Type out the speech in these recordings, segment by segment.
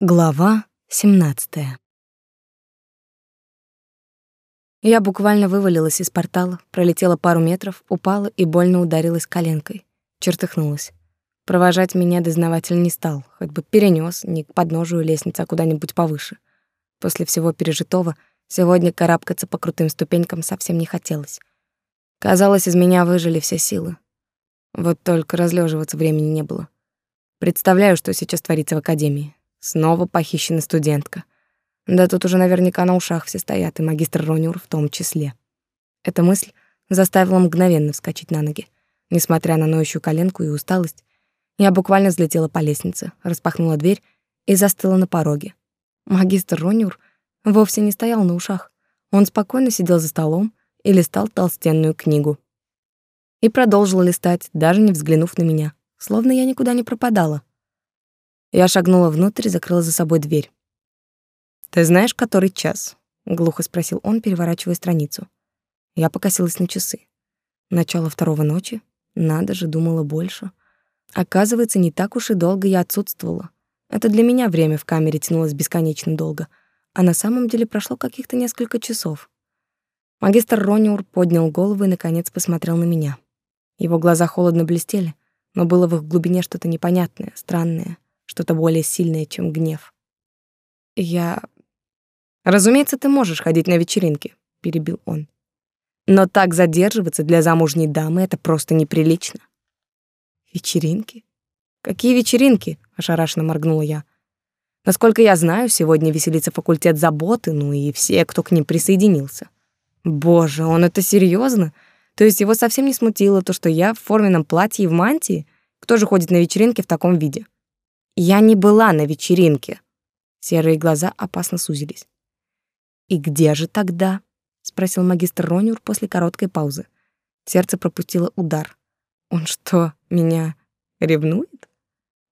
Глава 17. Я буквально вывалилась из портала, пролетела пару метров, упала и больно ударилась коленкой. Чертыхнулась. Провожать меня дознаватель не стал, хоть бы перенес не к подножию лестницы, а куда-нибудь повыше. После всего пережитого сегодня карабкаться по крутым ступенькам совсем не хотелось. Казалось, из меня выжили все силы. Вот только разлеживаться времени не было. Представляю, что сейчас творится в академии. Снова похищена студентка. Да тут уже наверняка на ушах все стоят, и магистр Рониур в том числе. Эта мысль заставила мгновенно вскочить на ноги. Несмотря на ноющую коленку и усталость, я буквально взлетела по лестнице, распахнула дверь и застыла на пороге. Магистр Рониур вовсе не стоял на ушах. Он спокойно сидел за столом и листал толстенную книгу. И продолжил листать, даже не взглянув на меня, словно я никуда не пропадала. Я шагнула внутрь и закрыла за собой дверь. «Ты знаешь, который час?» — глухо спросил он, переворачивая страницу. Я покосилась на часы. Начало второго ночи. Надо же, думала больше. Оказывается, не так уж и долго я отсутствовала. Это для меня время в камере тянулось бесконечно долго, а на самом деле прошло каких-то несколько часов. Магистр Рониур поднял голову и, наконец, посмотрел на меня. Его глаза холодно блестели, но было в их глубине что-то непонятное, странное что-то более сильное, чем гнев. Я... Разумеется, ты можешь ходить на вечеринки, перебил он. Но так задерживаться для замужней дамы это просто неприлично. Вечеринки? Какие вечеринки? ошарашенно моргнула я. Насколько я знаю, сегодня веселится факультет заботы, ну и все, кто к ним присоединился. Боже, он это серьезно? То есть его совсем не смутило то, что я в форменном платье и в мантии? Кто же ходит на вечеринки в таком виде? Я не была на вечеринке. Серые глаза опасно сузились. И где же тогда? спросил магистр Рониур после короткой паузы. Сердце пропустило удар. Он что, меня ревнует?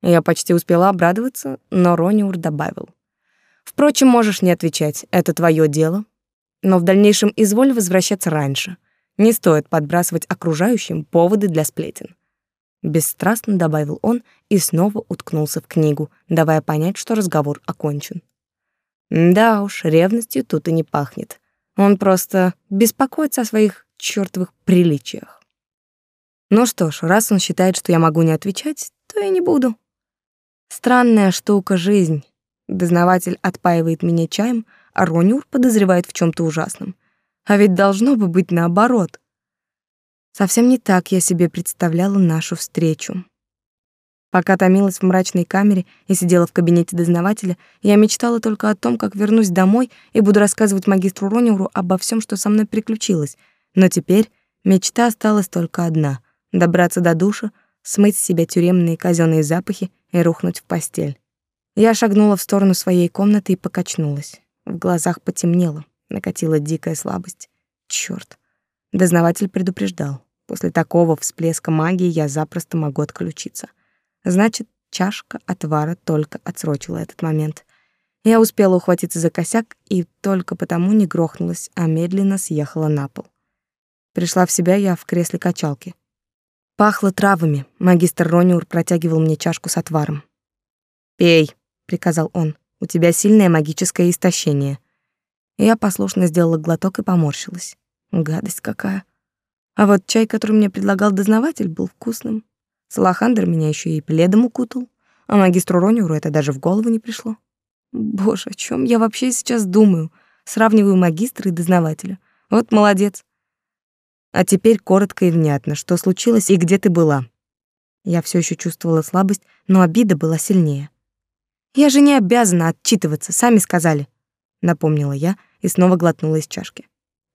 Я почти успела обрадоваться, но Рониур добавил: Впрочем, можешь не отвечать, это твое дело. Но в дальнейшем изволь возвращаться раньше. Не стоит подбрасывать окружающим поводы для сплетен бесстрастно добавил он и снова уткнулся в книгу, давая понять, что разговор окончен. Да уж, ревностью тут и не пахнет. Он просто беспокоится о своих чёртовых приличиях. Ну что ж, раз он считает, что я могу не отвечать, то я не буду. Странная штука жизнь. Дознаватель отпаивает меня чаем, а Ронюр подозревает в чем то ужасном. А ведь должно бы быть наоборот. Совсем не так я себе представляла нашу встречу. Пока томилась в мрачной камере и сидела в кабинете дознавателя, я мечтала только о том, как вернусь домой и буду рассказывать магистру Рониуру обо всем, что со мной приключилось. Но теперь мечта осталась только одна — добраться до душа, смыть с себя тюремные казенные запахи и рухнуть в постель. Я шагнула в сторону своей комнаты и покачнулась. В глазах потемнело, накатила дикая слабость. Чёрт. Дознаватель предупреждал. После такого всплеска магии я запросто могу отключиться. Значит, чашка отвара только отсрочила этот момент. Я успела ухватиться за косяк и только потому не грохнулась, а медленно съехала на пол. Пришла в себя я в кресле качалки. Пахло травами. Магистр Рониур протягивал мне чашку с отваром. «Пей», — приказал он. «У тебя сильное магическое истощение». Я послушно сделала глоток и поморщилась. Гадость какая. А вот чай, который мне предлагал дознаватель, был вкусным. Салахандр меня еще и пледом укутал, а магистру Рониуру это даже в голову не пришло. Боже, о чем я вообще сейчас думаю? Сравниваю магистра и дознавателя. Вот молодец. А теперь коротко и внятно, что случилось и где ты была. Я все еще чувствовала слабость, но обида была сильнее. Я же не обязана отчитываться, сами сказали, напомнила я и снова глотнула из чашки.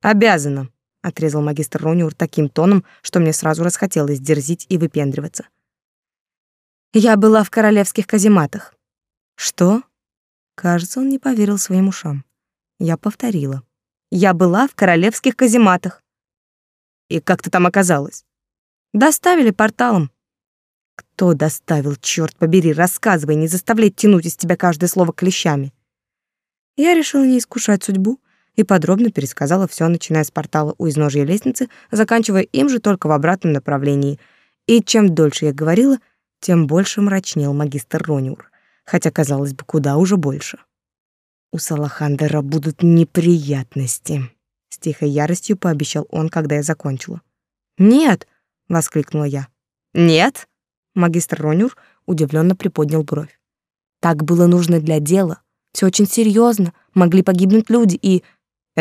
Обязана, отрезал магистр Рониур таким тоном, что мне сразу расхотелось дерзить и выпендриваться. Я была в королевских казематах. Что? Кажется, он не поверил своим ушам. Я повторила. Я была в королевских казематах. И как ты там оказалась? Доставили порталом. Кто доставил, черт побери, рассказывай, не заставляй тянуть из тебя каждое слово клещами. Я решила не искушать судьбу и подробно пересказала все, начиная с портала у изножья лестницы, заканчивая им же только в обратном направлении. И чем дольше я говорила, тем больше мрачнел магистр Рониур. хотя, казалось бы, куда уже больше. У Салахандера будут неприятности, с тихой яростью пообещал он, когда я закончила. Нет, воскликнула я. Нет? Магистр Ронюр удивленно приподнял бровь. Так было нужно для дела. Все очень серьезно. Могли погибнуть люди, и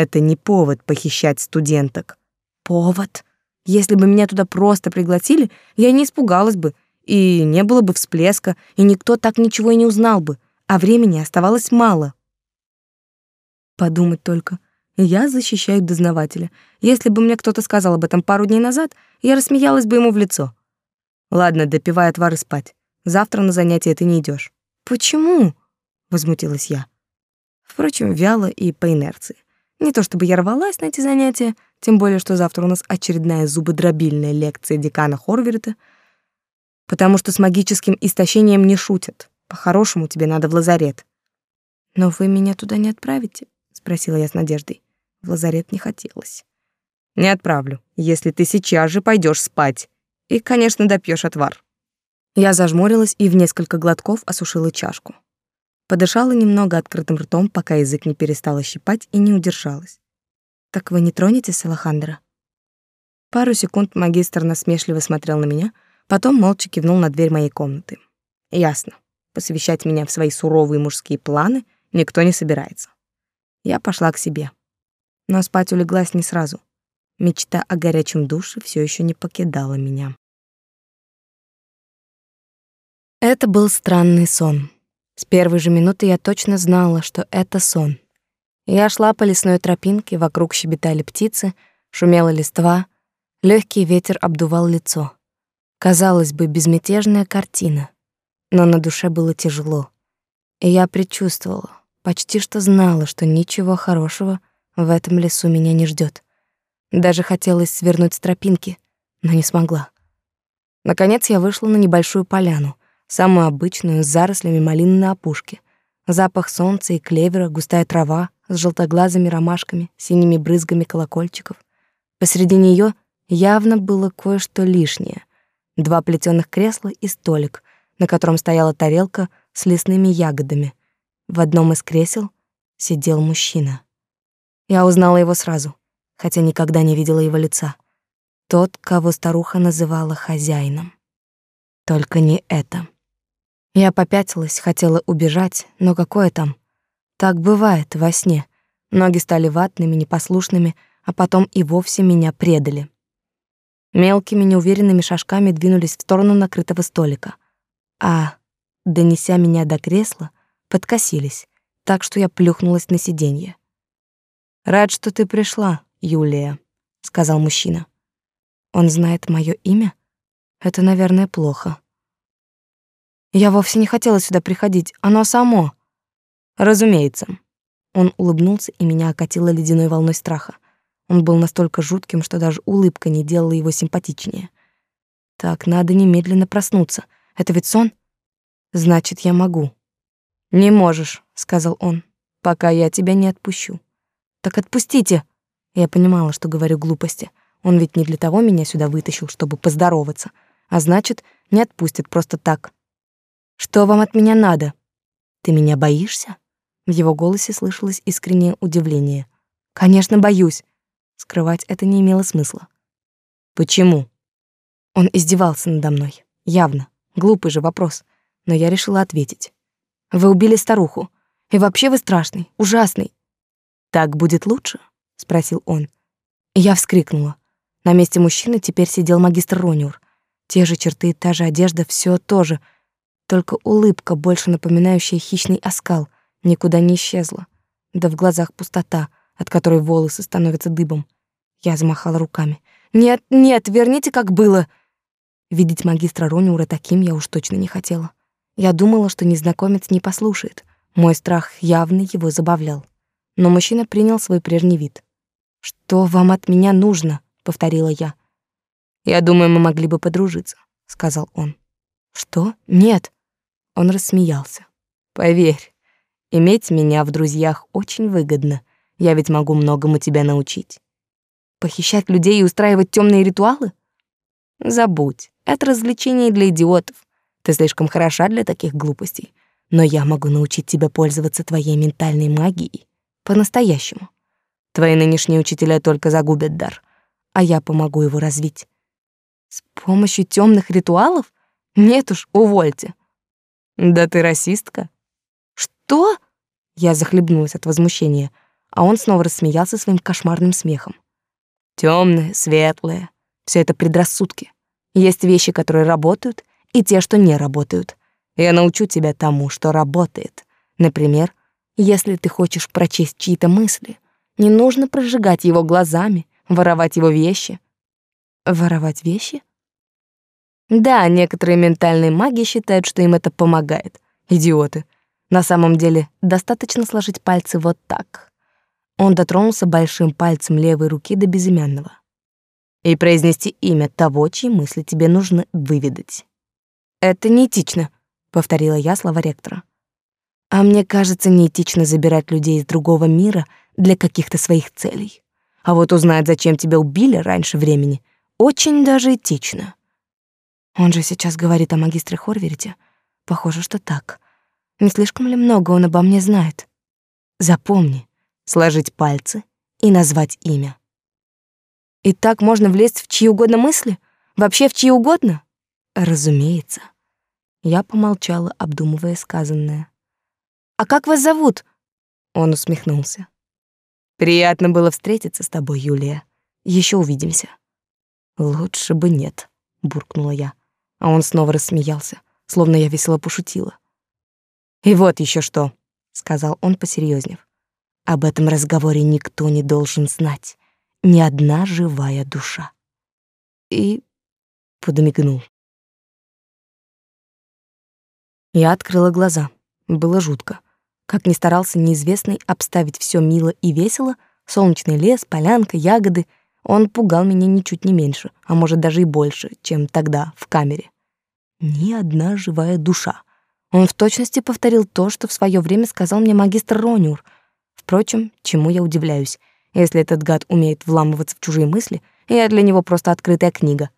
это не повод похищать студенток. Повод. Если бы меня туда просто пригласили, я не испугалась бы, и не было бы всплеска, и никто так ничего и не узнал бы, а времени оставалось мало. Подумать только. Я защищаю дознавателя. Если бы мне кто-то сказал об этом пару дней назад, я рассмеялась бы ему в лицо. Ладно, допивай отвар и спать. Завтра на занятия ты не идешь. Почему? возмутилась я. Впрочем, вяло и по инерции. Не то чтобы я рвалась на эти занятия, тем более что завтра у нас очередная зубодробильная лекция декана Хорверта, потому что с магическим истощением не шутят. По-хорошему тебе надо в лазарет. Но вы меня туда не отправите, спросила я с надеждой. В лазарет не хотелось. Не отправлю, если ты сейчас же пойдешь спать. И, конечно, допьешь отвар. Я зажмурилась и в несколько глотков осушила чашку. Подышала немного открытым ртом, пока язык не перестал щипать и не удержалась. «Так вы не тронете Салахандра?» Пару секунд магистр насмешливо смотрел на меня, потом молча кивнул на дверь моей комнаты. «Ясно. Посвящать меня в свои суровые мужские планы никто не собирается». Я пошла к себе. Но спать улеглась не сразу. Мечта о горячем душе все еще не покидала меня. Это был странный сон. С первой же минуты я точно знала, что это сон. Я шла по лесной тропинке, вокруг щебетали птицы, шумела листва, легкий ветер обдувал лицо. Казалось бы, безмятежная картина, но на душе было тяжело. И я предчувствовала, почти что знала, что ничего хорошего в этом лесу меня не ждет. Даже хотелось свернуть с тропинки, но не смогла. Наконец я вышла на небольшую поляну самую обычную, с зарослями малины на опушке. Запах солнца и клевера, густая трава с желтоглазыми ромашками, синими брызгами колокольчиков. Посреди нее явно было кое-что лишнее. Два плетеных кресла и столик, на котором стояла тарелка с лесными ягодами. В одном из кресел сидел мужчина. Я узнала его сразу, хотя никогда не видела его лица. Тот, кого старуха называла хозяином. Только не это. Я попятилась, хотела убежать, но какое там? Так бывает во сне. Ноги стали ватными, непослушными, а потом и вовсе меня предали. Мелкими неуверенными шажками двинулись в сторону накрытого столика. А, донеся меня до кресла, подкосились, так что я плюхнулась на сиденье. «Рад, что ты пришла, Юлия», — сказал мужчина. «Он знает мое имя? Это, наверное, плохо». Я вовсе не хотела сюда приходить, оно само. Разумеется. Он улыбнулся, и меня окатило ледяной волной страха. Он был настолько жутким, что даже улыбка не делала его симпатичнее. Так, надо немедленно проснуться. Это ведь сон? Значит, я могу. Не можешь, сказал он, пока я тебя не отпущу. Так отпустите. Я понимала, что говорю глупости. Он ведь не для того меня сюда вытащил, чтобы поздороваться, а значит, не отпустит просто так. Что вам от меня надо? Ты меня боишься? В его голосе слышалось искреннее удивление. Конечно, боюсь. Скрывать это не имело смысла. Почему? Он издевался надо мной. Явно. Глупый же вопрос. Но я решила ответить. Вы убили старуху. И вообще вы страшный, ужасный. Так будет лучше? спросил он. я вскрикнула. На месте мужчины теперь сидел магистр Рониур. Те же черты, та же одежда, все то же — только улыбка, больше напоминающая хищный оскал, никуда не исчезла. Да в глазах пустота, от которой волосы становятся дыбом. Я замахала руками. «Нет, нет, верните, как было!» Видеть магистра Рониура таким я уж точно не хотела. Я думала, что незнакомец не послушает. Мой страх явно его забавлял. Но мужчина принял свой прежний вид. «Что вам от меня нужно?» — повторила я. «Я думаю, мы могли бы подружиться», — сказал он. «Что? Нет. Он рассмеялся. Поверь, иметь меня в друзьях очень выгодно. Я ведь могу многому тебя научить. Похищать людей и устраивать темные ритуалы? Забудь. Это развлечение для идиотов. Ты слишком хороша для таких глупостей. но я могу научить тебя пользоваться твоей ментальной магией по-настоящему. Твои нынешние учителя только загубят дар, а я помогу его развить. С помощью темных ритуалов? Нет уж, увольте. Да ты расистка. Что? Я захлебнулась от возмущения, а он снова рассмеялся своим кошмарным смехом. Темные, светлые, все это предрассудки. Есть вещи, которые работают, и те, что не работают. Я научу тебя тому, что работает. Например, если ты хочешь прочесть чьи-то мысли, не нужно прожигать его глазами, воровать его вещи. Воровать вещи? Да, некоторые ментальные маги считают, что им это помогает. Идиоты. На самом деле, достаточно сложить пальцы вот так. Он дотронулся большим пальцем левой руки до безымянного. И произнести имя того, чьи мысли тебе нужно выведать. Это неэтично, повторила я слова ректора. А мне кажется, неэтично забирать людей из другого мира для каких-то своих целей. А вот узнать, зачем тебя убили раньше времени, очень даже этично. Он же сейчас говорит о магистре Хорверите. Похоже, что так. Не слишком ли много он обо мне знает? Запомни, сложить пальцы и назвать имя. И так можно влезть в чьи угодно мысли? Вообще в чьи угодно? Разумеется. Я помолчала, обдумывая сказанное. А как вас зовут? Он усмехнулся. Приятно было встретиться с тобой, Юлия. Еще увидимся. Лучше бы нет, буркнула я. А он снова рассмеялся, словно я весело пошутила. И вот еще что, сказал он посерьезнев. Об этом разговоре никто не должен знать, ни одна живая душа. И подмигнул. Я открыла глаза. Было жутко. Как ни старался неизвестный обставить все мило и весело, солнечный лес, полянка, ягоды, он пугал меня ничуть не меньше, а может даже и больше, чем тогда в камере. Ни одна живая душа. Он в точности повторил то, что в свое время сказал мне магистр Рониур. Впрочем, чему я удивляюсь. Если этот гад умеет вламываться в чужие мысли, я для него просто открытая книга.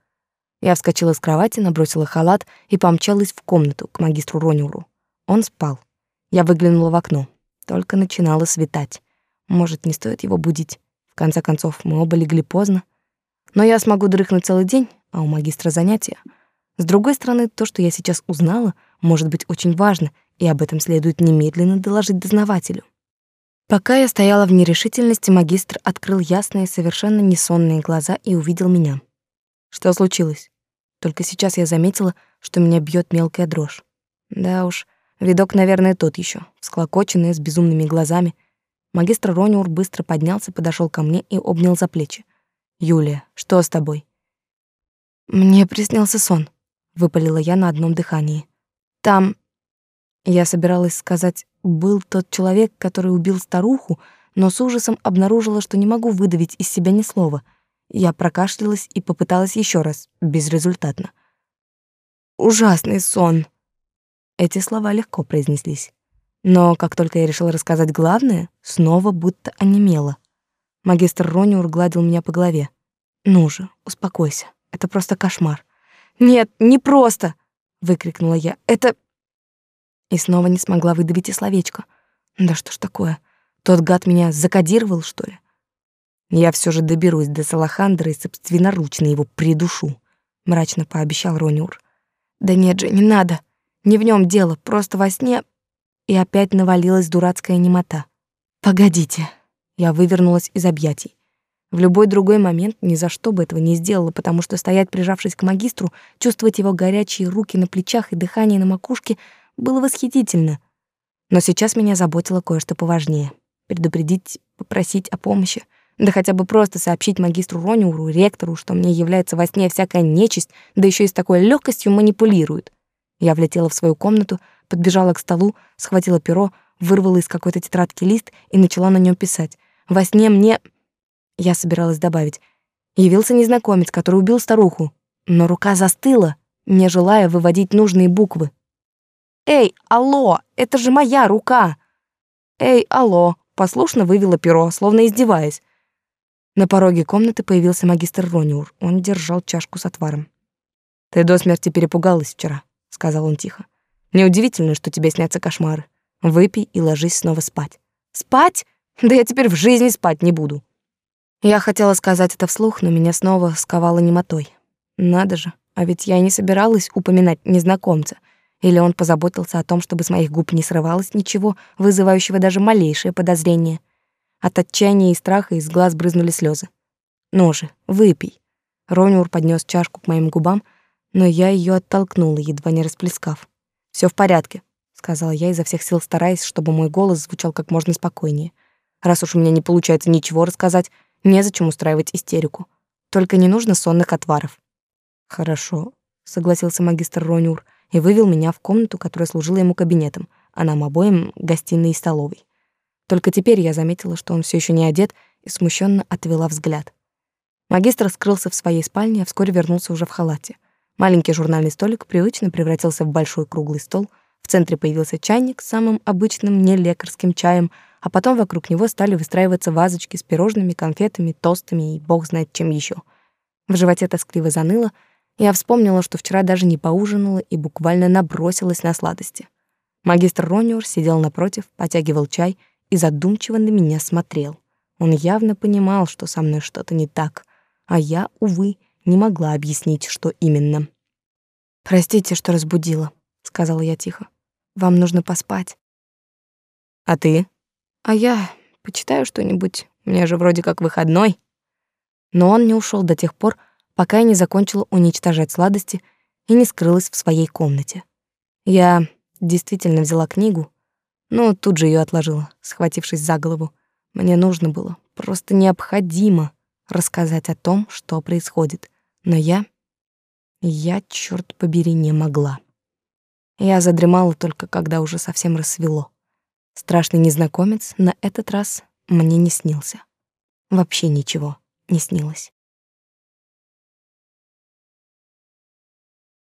Я вскочила с кровати, набросила халат и помчалась в комнату к магистру Рониуру. Он спал. Я выглянула в окно. Только начинало светать. Может, не стоит его будить. Конце концов, мы оба легли поздно. Но я смогу дрыхнуть целый день, а у магистра занятия. С другой стороны, то, что я сейчас узнала, может быть очень важно, и об этом следует немедленно доложить дознавателю. Пока я стояла в нерешительности, магистр открыл ясные, совершенно несонные глаза и увидел меня. Что случилось? Только сейчас я заметила, что меня бьет мелкая дрожь. Да уж, видок, наверное, тот еще, склокоченный, с безумными глазами. Магистр Рониур быстро поднялся, подошел ко мне и обнял за плечи. «Юлия, что с тобой?» «Мне приснился сон», — выпалила я на одном дыхании. «Там...» Я собиралась сказать, был тот человек, который убил старуху, но с ужасом обнаружила, что не могу выдавить из себя ни слова — я прокашлялась и попыталась еще раз, безрезультатно. «Ужасный сон!» Эти слова легко произнеслись. Но как только я решила рассказать главное, снова будто онемела. Магистр Рониур гладил меня по голове. «Ну же, успокойся. Это просто кошмар». «Нет, не просто!» — выкрикнула я. «Это...» И снова не смогла выдавить и словечко. «Да что ж такое? Тот гад меня закодировал, что ли?» Я все же доберусь до Салахандра и собственноручно его придушу, мрачно пообещал Рониур. Да нет же, не надо. Не в нем дело, просто во сне и опять навалилась дурацкая немота. Погодите. Я вывернулась из объятий. В любой другой момент ни за что бы этого не сделала, потому что стоять, прижавшись к магистру, чувствовать его горячие руки на плечах и дыхание на макушке было восхитительно. Но сейчас меня заботило кое-что поважнее. Предупредить, попросить о помощи — да хотя бы просто сообщить магистру Рониуру, ректору, что мне является во сне всякая нечисть, да еще и с такой легкостью манипулирует. Я влетела в свою комнату, подбежала к столу, схватила перо, вырвала из какой-то тетрадки лист и начала на нем писать. Во сне мне... Я собиралась добавить. Явился незнакомец, который убил старуху. Но рука застыла, не желая выводить нужные буквы. «Эй, алло, это же моя рука!» «Эй, алло!» Послушно вывела перо, словно издеваясь. На пороге комнаты появился магистр Рониур. Он держал чашку с отваром. «Ты до смерти перепугалась вчера», — сказал он тихо. Неудивительно, что тебе снятся кошмары. Выпей и ложись снова спать. Спать? Да я теперь в жизни спать не буду. Я хотела сказать это вслух, но меня снова сковало немотой. Надо же, а ведь я и не собиралась упоминать незнакомца. Или он позаботился о том, чтобы с моих губ не срывалось ничего, вызывающего даже малейшее подозрение. От отчаяния и страха из глаз брызнули слезы. «Ну же, выпей». Рониур поднес чашку к моим губам, но я ее оттолкнула, едва не расплескав. Все в порядке», — сказала я изо всех сил, стараясь, чтобы мой голос звучал как можно спокойнее. «Раз уж у меня не получается ничего рассказать, незачем устраивать истерику. Только не нужно сонных отваров». «Хорошо», — согласился магистр Рониур и вывел меня в комнату, которая служила ему кабинетом, а нам обоим — гостиной и столовой. Только теперь я заметила, что он все еще не одет, и смущенно отвела взгляд. Магистр скрылся в своей спальне, а вскоре вернулся уже в халате. Маленький журнальный столик привычно превратился в большой круглый стол. В центре появился чайник с самым обычным нелекарским чаем, а потом вокруг него стали выстраиваться вазочки с пирожными, конфетами, тостами и бог знает чем еще. В животе тоскливо заныло, я вспомнила, что вчера даже не поужинала и буквально набросилась на сладости. Магистр Рониур сидел напротив, потягивал чай и задумчиво на меня смотрел. Он явно понимал, что со мной что-то не так, а я, увы, не могла объяснить, что именно. «Простите, что разбудила», — сказала я тихо. «Вам нужно поспать». «А ты?» «А я почитаю что-нибудь. У меня же вроде как выходной». Но он не ушел до тех пор, пока я не закончила уничтожать сладости и не скрылась в своей комнате. Я действительно взяла книгу, но тут же ее отложила, схватившись за голову. Мне нужно было, просто необходимо рассказать о том, что происходит. Но я... Я, черт побери, не могла. Я задремала только, когда уже совсем рассвело. Страшный незнакомец на этот раз мне не снился. Вообще ничего не снилось.